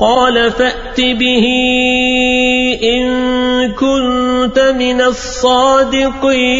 قال فأت به إن كنت من الصادقين.